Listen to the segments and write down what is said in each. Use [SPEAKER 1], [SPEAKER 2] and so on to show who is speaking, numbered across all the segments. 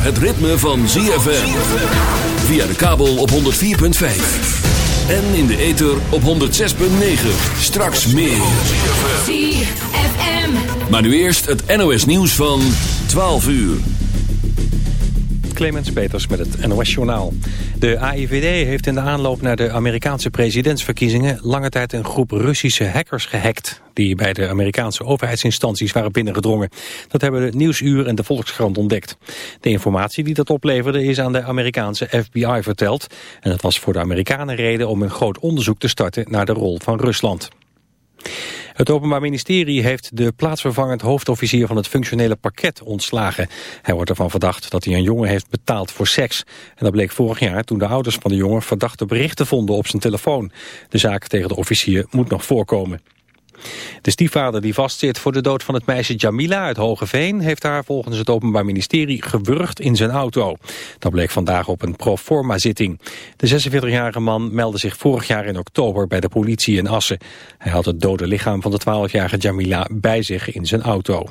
[SPEAKER 1] het ritme van ZFM. Via de kabel op 104.5. En in de ether op 106.9. Straks meer.
[SPEAKER 2] ZFM.
[SPEAKER 1] Maar nu eerst het NOS nieuws van 12 uur.
[SPEAKER 3] Clemens Peters met het NOS Journaal. De AIVD heeft in de aanloop naar de Amerikaanse presidentsverkiezingen... lange tijd een groep Russische hackers gehackt... die bij de Amerikaanse overheidsinstanties waren binnengedrongen. Dat hebben de Nieuwsuur en de Volkskrant ontdekt. De informatie die dat opleverde is aan de Amerikaanse FBI verteld... en dat was voor de Amerikanen reden om een groot onderzoek te starten... naar de rol van Rusland. Het Openbaar Ministerie heeft de plaatsvervangend hoofdofficier van het functionele parket ontslagen. Hij wordt ervan verdacht dat hij een jongen heeft betaald voor seks. En dat bleek vorig jaar toen de ouders van de jongen verdachte berichten vonden op zijn telefoon. De zaak tegen de officier moet nog voorkomen. De stiefvader die vastzit voor de dood van het meisje Jamila uit Hogeveen... heeft haar volgens het Openbaar Ministerie gewurgd in zijn auto. Dat bleek vandaag op een proforma-zitting. De 46-jarige man meldde zich vorig jaar in oktober bij de politie in Assen. Hij had het dode lichaam van de 12-jarige Jamila bij zich in zijn auto.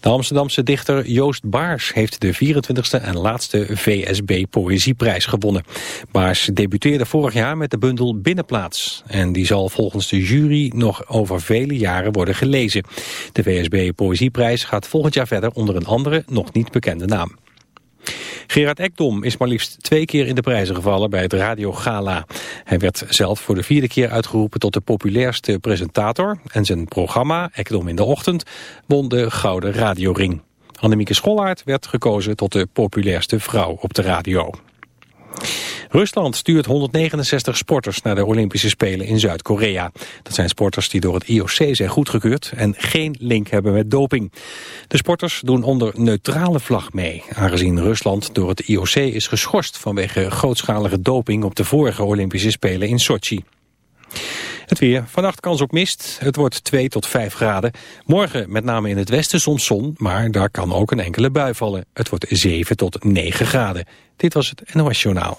[SPEAKER 3] De Amsterdamse dichter Joost Baars heeft de 24e en laatste VSB Poëzieprijs gewonnen. Baars debuteerde vorig jaar met de bundel Binnenplaats. En die zal volgens de jury nog over vele jaren worden gelezen. De VSB Poëzieprijs gaat volgend jaar verder onder een andere, nog niet bekende naam. Gerard Ekdom is maar liefst twee keer in de prijzen gevallen bij het Radio Gala. Hij werd zelf voor de vierde keer uitgeroepen tot de populairste presentator... en zijn programma, Ekdom in de Ochtend, won de Gouden Radioring. Annemieke Schollaert werd gekozen tot de populairste vrouw op de radio. Rusland stuurt 169 sporters naar de Olympische Spelen in Zuid-Korea. Dat zijn sporters die door het IOC zijn goedgekeurd en geen link hebben met doping. De sporters doen onder neutrale vlag mee, aangezien Rusland door het IOC is geschorst vanwege grootschalige doping op de vorige Olympische Spelen in Sochi. Het weer. Vannacht kans op mist. Het wordt 2 tot 5 graden. Morgen met name in het westen soms zon, maar daar kan ook een enkele bui vallen. Het wordt 7 tot 9 graden. Dit was het NOS Journaal.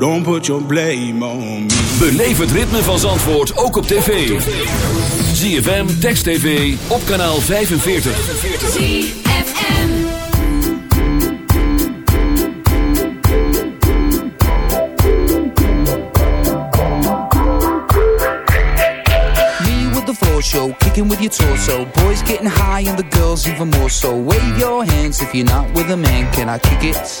[SPEAKER 4] Don't put your blame on me.
[SPEAKER 1] Beleef het ritme van Zandvoort ook op tv. ZFM, Text TV, op kanaal 45.
[SPEAKER 5] ZFM.
[SPEAKER 6] Me with the floor show, kicking with your torso. Boys getting high and the girls even more so. Wave your hands if you're not with a man. Can I kick it?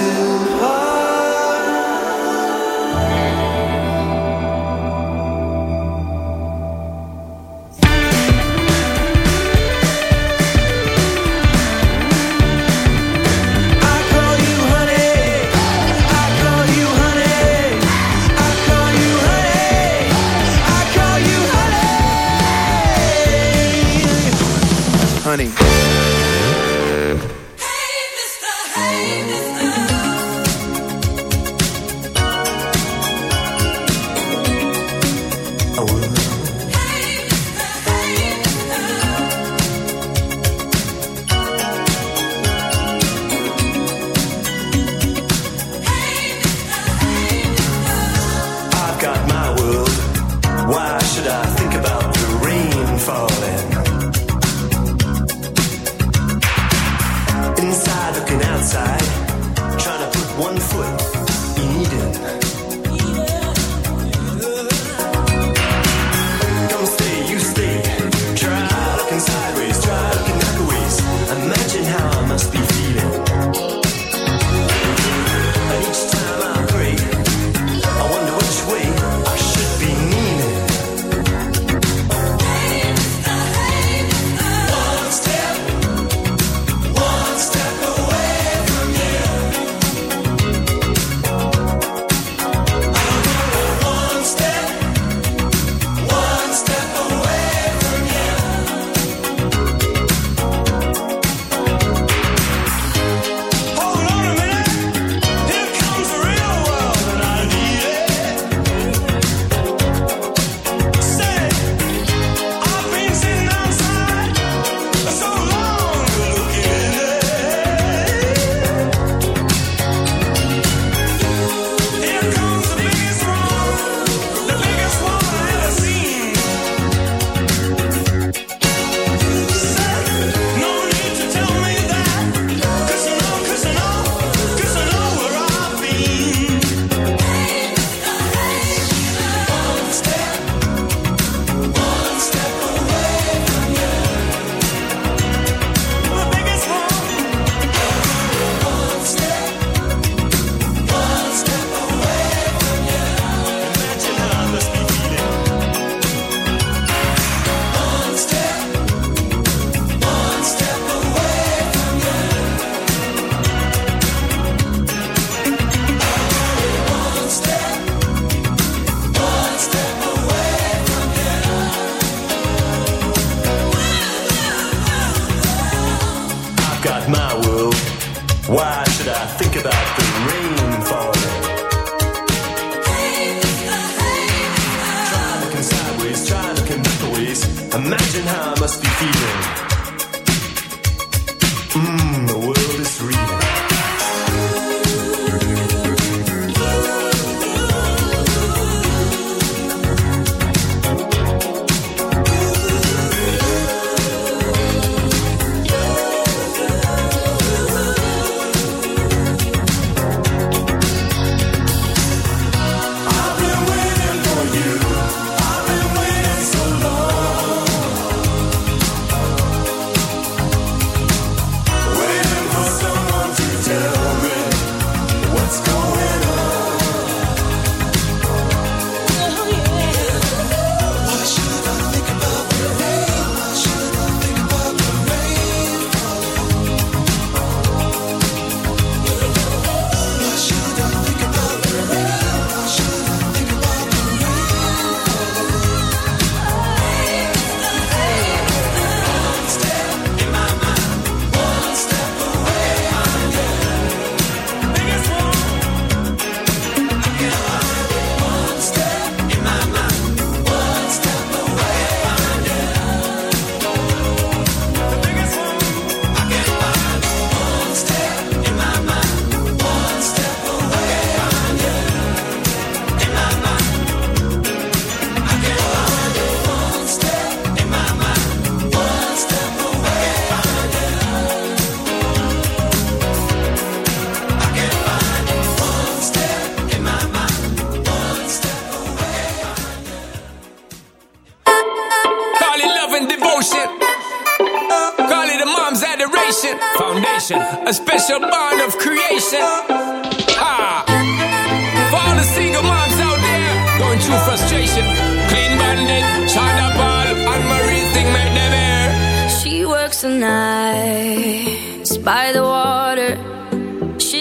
[SPEAKER 7] Cut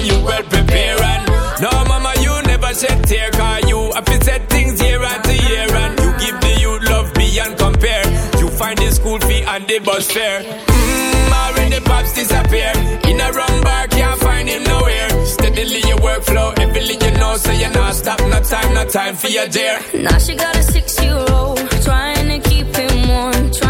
[SPEAKER 8] come, you well prepare. And no, mama, you never shed tear. Cause you have to set things year after year. And you give the youth love beyond compare. You find the school fee and the bus fare. Mmm, already pops disappear. In a wrong bar, can't find him nowhere. Steadily your workflow, everything you know, so you're not stop, no time, no time for your dear.
[SPEAKER 5] Now she got a six-year-old trying to keep him warm, trying